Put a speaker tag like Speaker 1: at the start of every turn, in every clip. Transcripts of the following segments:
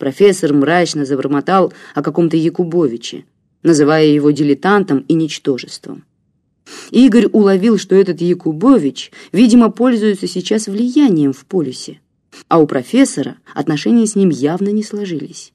Speaker 1: Профессор мрачно забормотал о каком-то Якубовиче, называя его дилетантом и ничтожеством. Игорь уловил, что этот Якубович, видимо, пользуется сейчас влиянием в полюсе, а у профессора отношения с ним явно не сложились.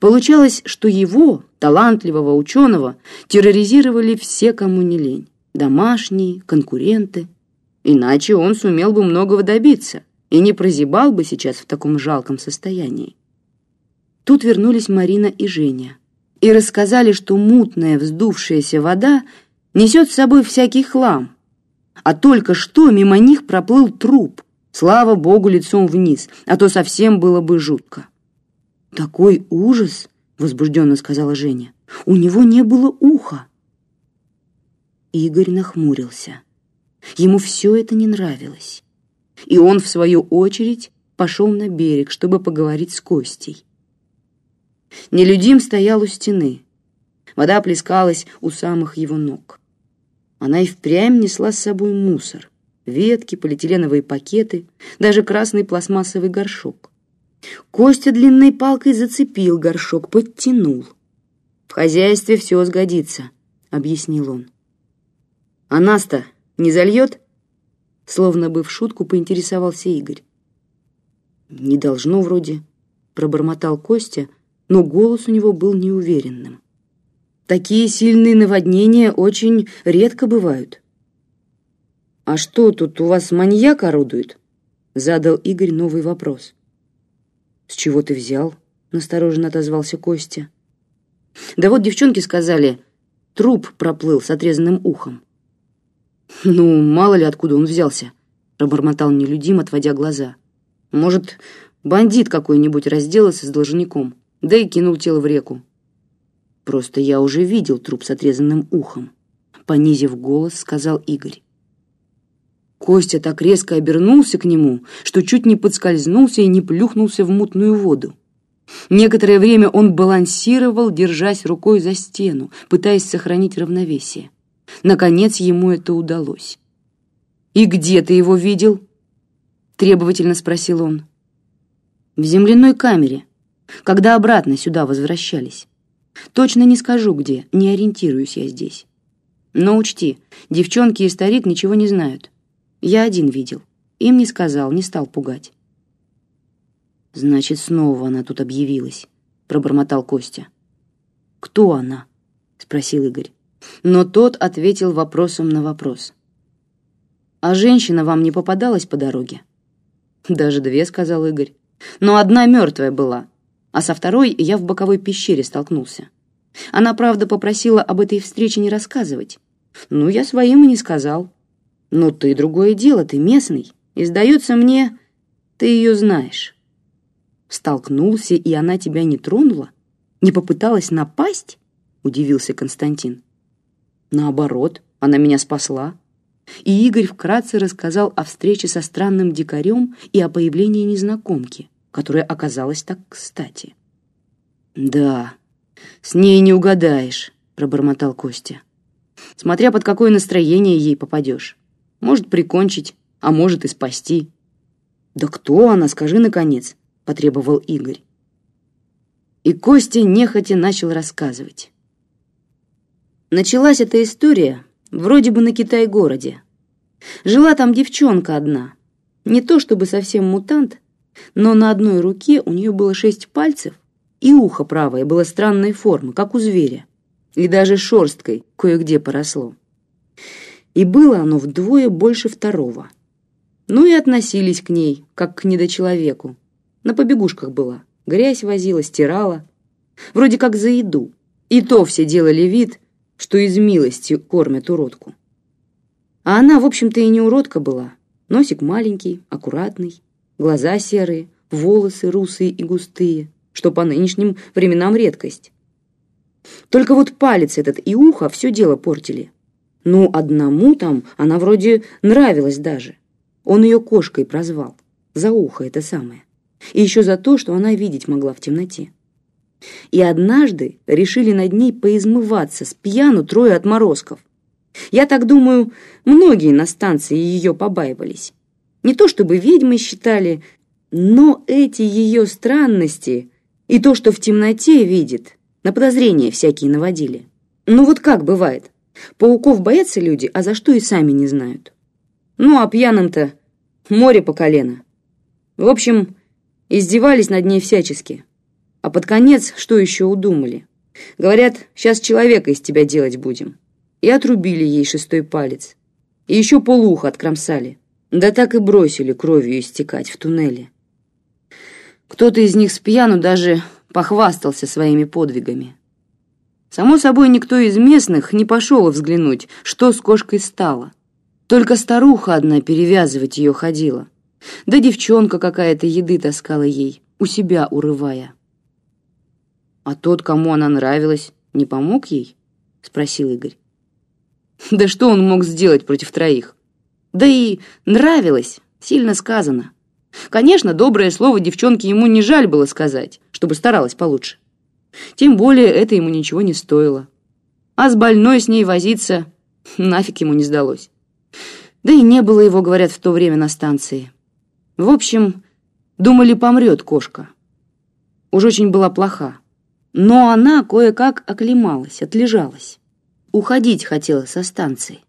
Speaker 1: Получалось, что его, талантливого ученого, терроризировали все, кому не лень, домашние, конкуренты. Иначе он сумел бы многого добиться и не прозябал бы сейчас в таком жалком состоянии. Тут вернулись Марина и Женя и рассказали, что мутная вздувшаяся вода несет с собой всякий хлам, а только что мимо них проплыл труп, слава богу, лицом вниз, а то совсем было бы жутко. «Такой ужас!» — возбужденно сказала Женя. «У него не было уха!» Игорь нахмурился. Ему все это не нравилось. И он, в свою очередь, пошел на берег, чтобы поговорить с Костей. Нелюдим стоял у стены. Вода плескалась у самых его ног. Она и впрямь несла с собой мусор. Ветки, полиэтиленовые пакеты, даже красный пластмассовый горшок. Костя длинной палкой зацепил горшок, подтянул. «В хозяйстве все сгодится», — объяснил он. «А нас-то не зальет?» Словно бы в шутку поинтересовался Игорь. «Не должно вроде», — пробормотал Костя, но голос у него был неуверенным. «Такие сильные наводнения очень редко бывают». «А что тут у вас маньяк орудует?» — задал Игорь новый вопрос. «С чего ты взял?» — настороженно отозвался Костя. «Да вот девчонки сказали, труп проплыл с отрезанным ухом». «Ну, мало ли откуда он взялся», — пробормотал нелюдим, отводя глаза. «Может, бандит какой-нибудь разделался с должником, да и кинул тело в реку». «Просто я уже видел труп с отрезанным ухом», — понизив голос, сказал Игорь. Костя так резко обернулся к нему, что чуть не подскользнулся и не плюхнулся в мутную воду. Некоторое время он балансировал, держась рукой за стену, пытаясь сохранить равновесие. Наконец ему это удалось. «И где ты его видел?» — требовательно спросил он. «В земляной камере, когда обратно сюда возвращались. Точно не скажу, где, не ориентируюсь я здесь. Но учти, девчонки и старик ничего не знают. Я один видел. Им не сказал, не стал пугать. «Значит, снова она тут объявилась», — пробормотал Костя. «Кто она?» — спросил Игорь. Но тот ответил вопросом на вопрос. «А женщина вам не попадалась по дороге?» «Даже две», — сказал Игорь. «Но одна мертвая была, а со второй я в боковой пещере столкнулся. Она, правда, попросила об этой встрече не рассказывать. Ну, я своим и не сказал. Но ты другое дело, ты местный. И, сдается мне, ты ее знаешь. Столкнулся, и она тебя не тронула? Не попыталась напасть? Удивился Константин. Наоборот, она меня спасла. И Игорь вкратце рассказал о встрече со странным дикарем и о появлении незнакомки, которая оказалась так кстати. «Да, с ней не угадаешь», — пробормотал Костя. «Смотря под какое настроение ей попадешь. Может прикончить, а может и спасти. «Да кто она, скажи, наконец?» — потребовал Игорь. И Костя нехотя начал рассказывать. Началась эта история вроде бы на Китай-городе. Жила там девчонка одна. Не то чтобы совсем мутант, но на одной руке у нее было шесть пальцев, и ухо правое было странной формы, как у зверя, и даже шерсткой кое-где поросло и было оно вдвое больше второго. Ну и относились к ней, как к недочеловеку. На побегушках была, грязь возила, стирала. Вроде как за еду. И то все делали вид, что из милости кормят уродку. А она, в общем-то, и не уродка была. Носик маленький, аккуратный, глаза серые, волосы русые и густые, что по нынешним временам редкость. Только вот палец этот и ухо все дело портили. Ну, одному там она вроде нравилась даже. Он ее кошкой прозвал. За ухо это самое. И еще за то, что она видеть могла в темноте. И однажды решили над ней поизмываться с пьяну трое отморозков. Я так думаю, многие на станции ее побаивались. Не то чтобы ведьмы считали, но эти ее странности И то, что в темноте видит, на подозрения всякие наводили. Ну вот как бывает? Пауков боятся люди, а за что и сами не знают. Ну, а пьяным-то море по колено. В общем, издевались над ней всячески. А под конец что еще удумали? Говорят, сейчас человека из тебя делать будем. И отрубили ей шестой палец. И еще полуха откромсали. Да так и бросили кровью истекать в туннеле. Кто-то из них с пьяну даже похвастался своими подвигами. Само собой, никто из местных не пошел взглянуть, что с кошкой стало. Только старуха одна перевязывать ее ходила. Да девчонка какая-то еды таскала ей, у себя урывая. «А тот, кому она нравилась, не помог ей?» — спросил Игорь. «Да что он мог сделать против троих? Да и нравилось, сильно сказано. Конечно, доброе слово девчонке ему не жаль было сказать, чтобы старалась получше. Тем более это ему ничего не стоило. А с больной с ней возиться нафиг ему не сдалось. Да и не было его, говорят, в то время на станции. В общем, думали, помрет кошка. Уж очень была плоха. Но она кое-как оклемалась, отлежалась. Уходить хотела со станции.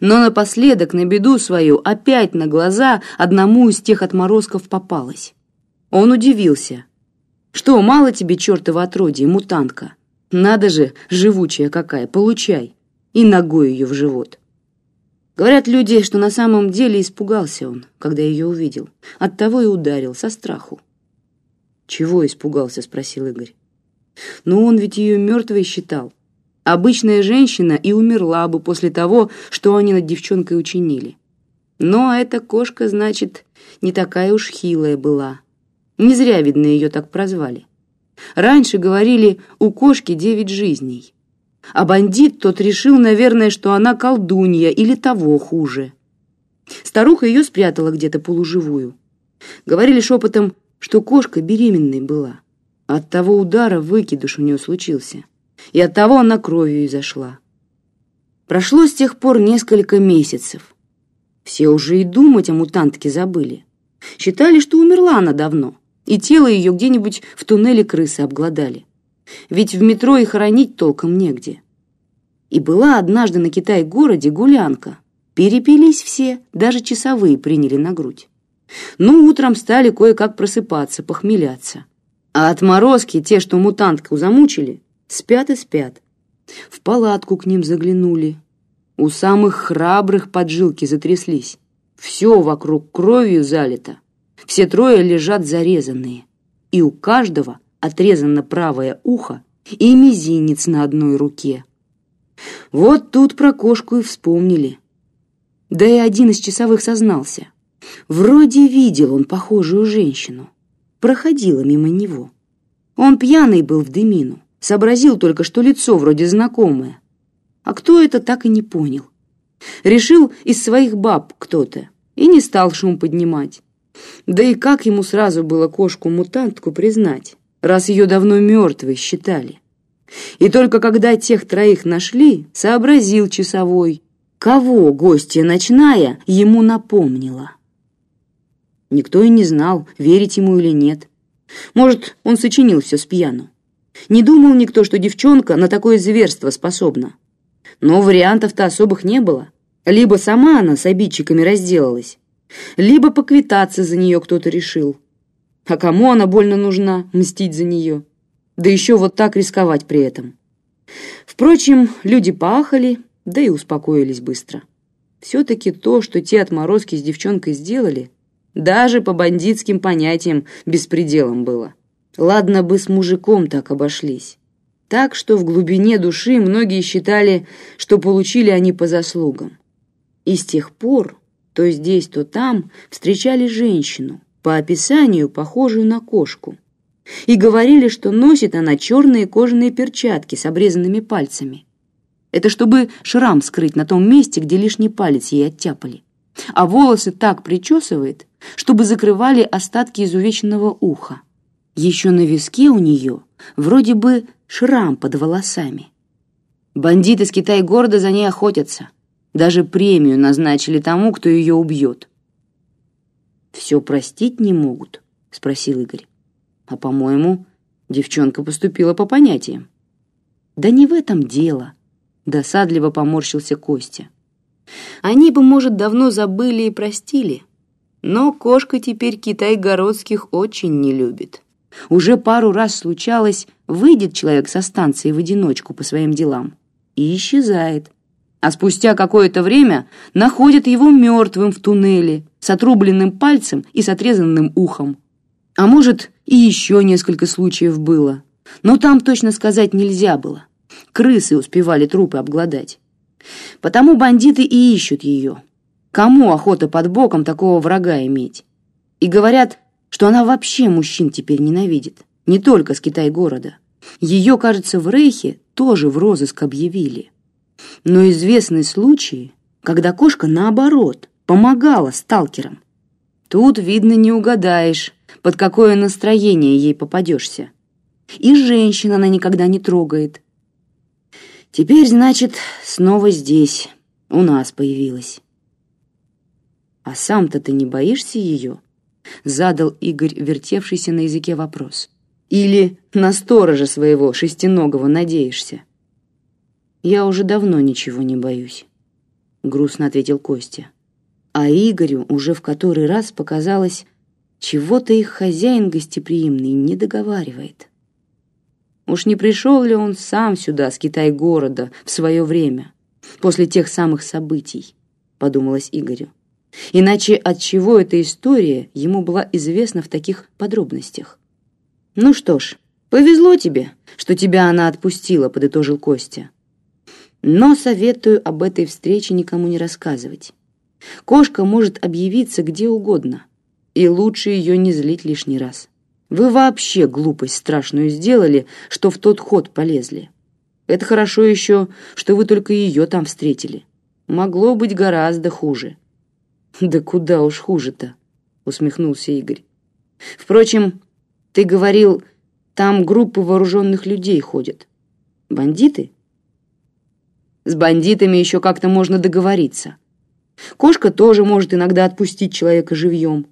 Speaker 1: Но напоследок, на беду свою, опять на глаза одному из тех отморозков попалась. Он удивился. «Что, мало тебе чертова отродья, мутантка? Надо же, живучая какая, получай!» И ногой ее в живот. Говорят люди, что на самом деле испугался он, когда ее увидел. Оттого и ударил, со страху. «Чего испугался?» — спросил Игорь. Но он ведь ее мертвой считал. Обычная женщина и умерла бы после того, что они над девчонкой учинили. Но эта кошка, значит, не такая уж хилая была. Не зря, видно, ее так прозвали. Раньше говорили, у кошки девять жизней. А бандит тот решил, наверное, что она колдунья или того хуже. Старуха ее спрятала где-то полуживую. Говорили шепотом, что кошка беременной была. От того удара выкидыш у нее случился, и от того она кровью изошла. Прошло с тех пор несколько месяцев. Все уже и думать о мутантке забыли. Считали, что умерла она давно, и тело ее где-нибудь в туннеле крысы обглодали. Ведь в метро и хоронить толком негде. И была однажды на Китай-городе гулянка. Перепились все, даже часовые приняли на грудь. Ну, утром стали кое-как просыпаться, похмеляться. А отморозки, те, что мутантку замучили, спят и спят. В палатку к ним заглянули. У самых храбрых поджилки затряслись. Все вокруг кровью залито. Все трое лежат зарезанные. И у каждого отрезано правое ухо и мизинец на одной руке. Вот тут про кошку и вспомнили. Да и один из часовых сознался. Вроде видел он похожую женщину проходила мимо него. Он пьяный был в дымину, сообразил только, что лицо вроде знакомое. А кто это, так и не понял. Решил из своих баб кто-то и не стал шум поднимать. Да и как ему сразу было кошку-мутантку признать, раз ее давно мертвой считали. И только когда тех троих нашли, сообразил часовой, кого гостья ночная ему напомнила. Никто и не знал, верить ему или нет. Может, он сочинил все с пьяну. Не думал никто, что девчонка на такое зверство способна. Но вариантов-то особых не было. Либо сама она с обидчиками разделалась, либо поквитаться за нее кто-то решил. А кому она больно нужна, мстить за нее? Да еще вот так рисковать при этом. Впрочем, люди пахали, да и успокоились быстро. Все-таки то, что те отморозки с девчонкой сделали, даже по бандитским понятиям беспределом было. Ладно бы с мужиком так обошлись. Так что в глубине души многие считали, что получили они по заслугам. И с тех пор, то здесь, то там, встречали женщину, по описанию похожую на кошку. И говорили, что носит она черные кожаные перчатки с обрезанными пальцами. Это чтобы шрам скрыть на том месте, где лишний палец ей оттяпали а волосы так причесывает, чтобы закрывали остатки изувеченного уха. Еще на виске у нее вроде бы шрам под волосами. Бандиты с Китай-города за ней охотятся. Даже премию назначили тому, кто ее убьет. «Все простить не могут?» — спросил Игорь. «А, по-моему, Девчонка поступила по понятиям. Да не в этом дело, досадливо поморщился Костя. Они бы, может, давно забыли и простили, но кошка теперь китай-городских очень не любит. Уже пару раз случалось, выйдет человек со станции в одиночку по своим делам и исчезает. А спустя какое-то время находят его мертвым в туннеле, с отрубленным пальцем и с отрезанным ухом. А может, и еще несколько случаев было. Но там точно сказать нельзя было. Крысы успевали трупы обглодать. Потому бандиты и ищут ее. Кому охота под боком такого врага иметь? И говорят, что она вообще мужчин теперь ненавидит, не только с Китай-города. Ее, кажется, в Рейхе тоже в розыск объявили. Но известны случаи, когда кошка, наоборот, помогала сталкерам. Тут, видно, не угадаешь, под какое настроение ей попадешься. И женщин она никогда не трогает. Теперь, значит, снова здесь, у нас появилась. А сам-то ты не боишься ее? Задал Игорь, вертевшийся на языке вопрос. Или на сторожа своего шестиногого надеешься? Я уже давно ничего не боюсь, грустно ответил Костя. А Игорю уже в который раз показалось, чего-то их хозяин гостеприимный не договаривает. Уж не пришел ли он сам сюда с Китай-города в свое время, после тех самых событий, подумалось Игорю. Иначе от чего эта история ему была известна в таких подробностях? Ну что ж, повезло тебе, что тебя она отпустила, подытожил Костя. Но советую об этой встрече никому не рассказывать. Кошка может объявиться где угодно, и лучше ее не злить лишний раз. Вы вообще глупость страшную сделали, что в тот ход полезли. Это хорошо еще, что вы только ее там встретили. Могло быть гораздо хуже. Да куда уж хуже-то, усмехнулся Игорь. Впрочем, ты говорил, там группы вооруженных людей ходят. Бандиты? С бандитами еще как-то можно договориться. Кошка тоже может иногда отпустить человека живьем.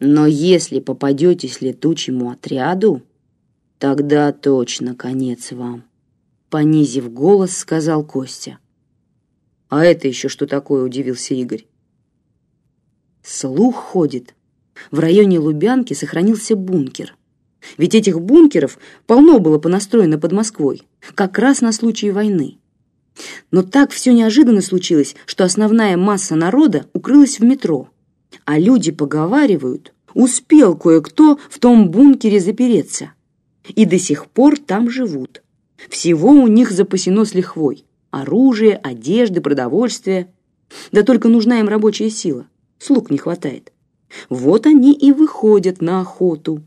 Speaker 1: Но если попадетесь летучему отряду, тогда точно конец вам. Понизив голос, сказал Костя. А это еще что такое, удивился Игорь. Слух ходит. В районе Лубянки сохранился бункер. Ведь этих бункеров полно было понастроено под Москвой, как раз на случай войны. Но так все неожиданно случилось, что основная масса народа укрылась в метро. А люди поговаривают, успел кое-кто в том бункере запереться. И до сих пор там живут. Всего у них запасено с лихвой. Оружие, одежды, продовольствие. Да только нужна им рабочая сила слуг не хватает. Вот они и выходят на охоту.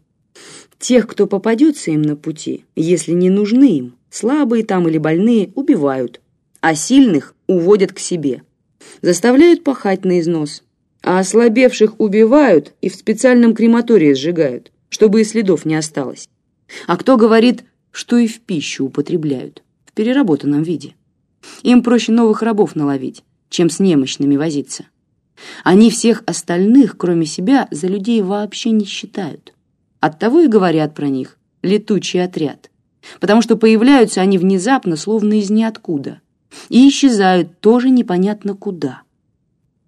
Speaker 1: Тех, кто попадется им на пути, если не нужны им, слабые там или больные, убивают, а сильных уводят к себе. Заставляют пахать на износ, а ослабевших убивают и в специальном крематории сжигают, чтобы и следов не осталось. А кто говорит, что и в пищу употребляют, в переработанном виде? Им проще новых рабов наловить, чем с немощными возиться. Они всех остальных, кроме себя, за людей вообще не считают. Оттого и говорят про них «летучий отряд», потому что появляются они внезапно, словно из ниоткуда, и исчезают тоже непонятно куда.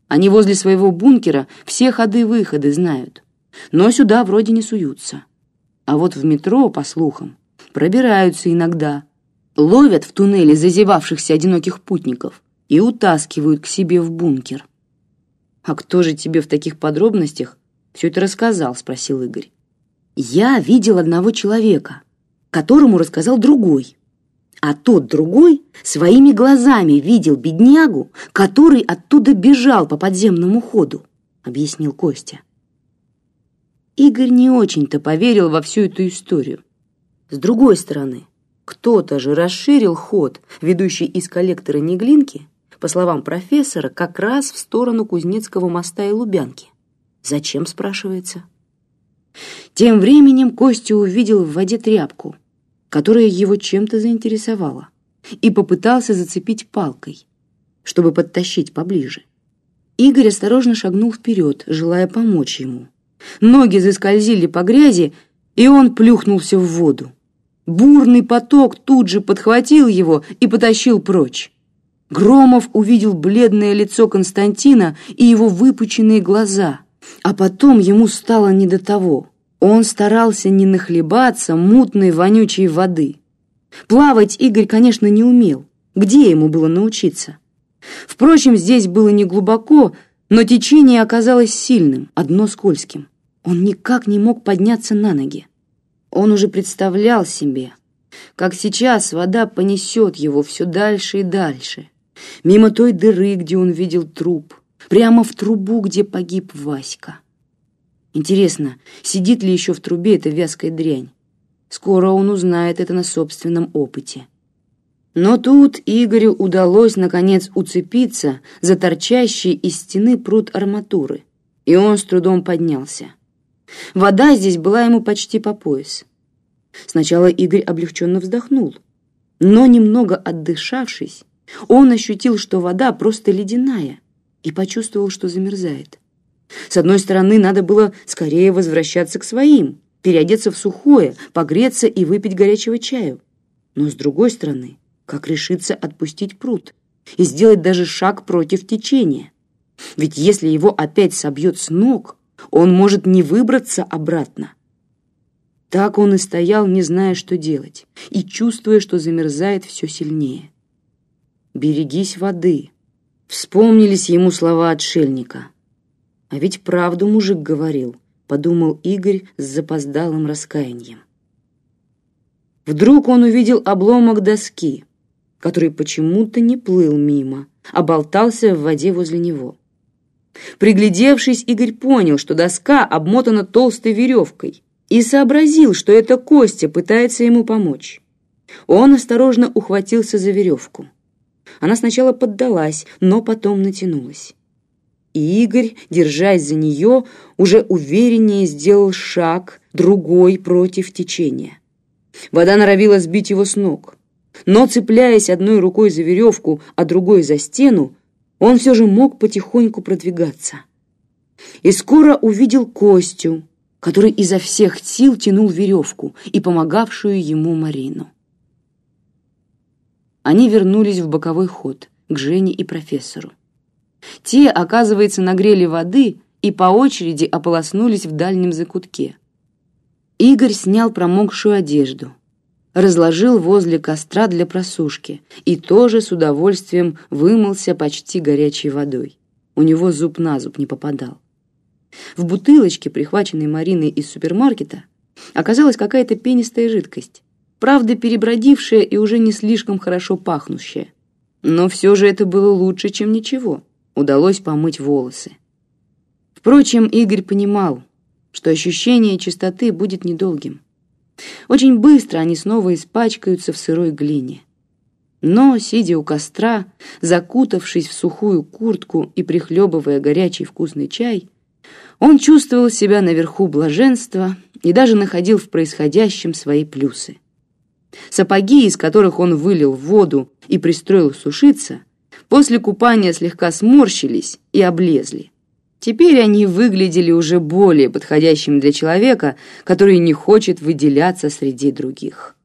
Speaker 1: Они возле своего бункера все ходы-выходы знают, но сюда вроде не суются. А вот в метро, по слухам, пробираются иногда, ловят в туннеле зазевавшихся одиноких путников и утаскивают к себе в бункер. «А кто же тебе в таких подробностях все это рассказал?» — спросил Игорь. «Я видел одного человека, которому рассказал другой. А тот другой своими глазами видел беднягу, который оттуда бежал по подземному ходу», — объяснил Костя. Игорь не очень-то поверил во всю эту историю. С другой стороны, кто-то же расширил ход, ведущий из коллектора Неглинки, по словам профессора, как раз в сторону Кузнецкого моста и Лубянки. Зачем, спрашивается? Тем временем Костя увидел в воде тряпку, которая его чем-то заинтересовала, и попытался зацепить палкой, чтобы подтащить поближе. Игорь осторожно шагнул вперед, желая помочь ему. Ноги заскользили по грязи, и он плюхнулся в воду. Бурный поток тут же подхватил его и потащил прочь. Громов увидел бледное лицо Константина и его выпученные глаза, а потом ему стало не до того. Он старался не нахлебаться мутной вонючей воды. Плавать Игорь, конечно, не умел. Где ему было научиться? Впрочем, здесь было не глубоко, но течение оказалось сильным, одно скользким. Он никак не мог подняться на ноги. Он уже представлял себе, как сейчас вода понесет его все дальше и дальше, мимо той дыры, где он видел труп, прямо в трубу, где погиб Васька. Интересно, сидит ли еще в трубе эта вязкая дрянь? Скоро он узнает это на собственном опыте. Но тут Игорю удалось, наконец, уцепиться за торчащий из стены пруд арматуры, и он с трудом поднялся. Вода здесь была ему почти по пояс. Сначала Игорь облегченно вздохнул, но, немного отдышавшись, он ощутил, что вода просто ледяная, и почувствовал, что замерзает. С одной стороны, надо было скорее возвращаться к своим, переодеться в сухое, погреться и выпить горячего чаю. Но с другой стороны, как решиться отпустить пруд и сделать даже шаг против течения? Ведь если его опять собьет с ног, он может не выбраться обратно. Так он и стоял, не зная, что делать, и чувствуя, что замерзает все сильнее. «Берегись воды», — вспомнились ему слова отшельника. А ведь правду мужик говорил, подумал Игорь с запоздалым раскаянием. Вдруг он увидел обломок доски, который почему-то не плыл мимо, а болтался в воде возле него. Приглядевшись, Игорь понял, что доска обмотана толстой веревкой, и сообразил, что это Костя пытается ему помочь. Он осторожно ухватился за веревку. Она сначала поддалась, но потом натянулась. И Игорь, держась за нее, уже увереннее сделал шаг, другой против течения. Вода норовила сбить его с ног. Но, цепляясь одной рукой за веревку, а другой за стену, он все же мог потихоньку продвигаться. И скоро увидел Костю, который изо всех сил тянул веревку и помогавшую ему Марину. Они вернулись в боковой ход к Жене и профессору. Те, оказывается, нагрели воды и по очереди ополоснулись в дальнем закутке. Игорь снял промокшую одежду, разложил возле костра для просушки и тоже с удовольствием вымылся почти горячей водой. У него зуб на зуб не попадал. В бутылочке, прихваченной Мариной из супермаркета, оказалась какая-то пенистая жидкость, правда перебродившая и уже не слишком хорошо пахнущая. Но все же это было лучше, чем ничего. Удалось помыть волосы. Впрочем, Игорь понимал, что ощущение чистоты будет недолгим. Очень быстро они снова испачкаются в сырой глине. Но, сидя у костра, закутавшись в сухую куртку и прихлебывая горячий вкусный чай, он чувствовал себя наверху блаженства и даже находил в происходящем свои плюсы. Сапоги, из которых он вылил воду и пристроил сушиться, после купания слегка сморщились и облезли. Теперь они выглядели уже более подходящими для человека, который не хочет выделяться среди других.